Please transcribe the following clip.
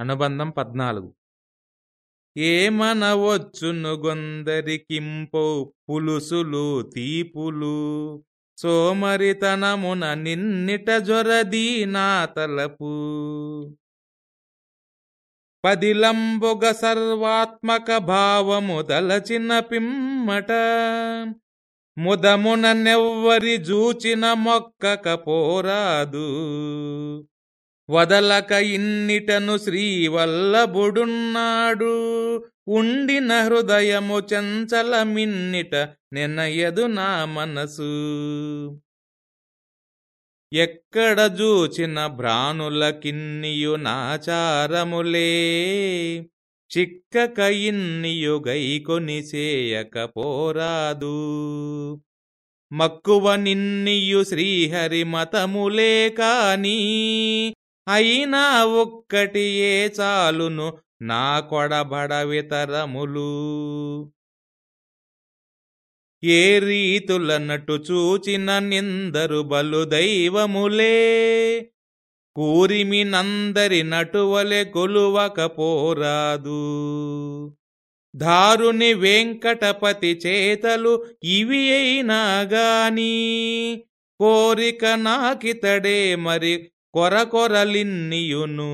అనుబంధం పద్నాలుగు. ఏమనవచ్చును గొందరికింపో పులుసులు తీపులు? సోమరితనమున నిన్నిట జొరదీ నా తలపు. పదిలంబుగ సర్వాత్మక భావము దలచిన పిమ్మట. ముదమున నెవ్వరి జూచిన మొక్కక పోరాదు. వదలక ఇన్నిటను శ్రీవల్లభుడున్నాడు. ఉండిన హృదయము చంచలమిన్నిట నిన్నయదు నా మనసు. ఎక్కడ జూచిన భ్రానులకిన్నియు నాచారములే చిక్కక ఇన్నియు గైకొని చేయక పోరాదు. మక్కువ నిన్నియు శ్రీహరి మతములే కానీ అయినా ఒక్కటియే చాలును నా కొడబడవితరములు ఏ రీతులన్నట్టు చూచిన నిందరు బలు దైవములే. కూరిమి నందరి నటువలె కొలువకపోరాదు దారుని వెంకటపతి చేతలు ఇవి అయినా గాని కోరిక నాకితడే మరి కొరకొరలిన్నియును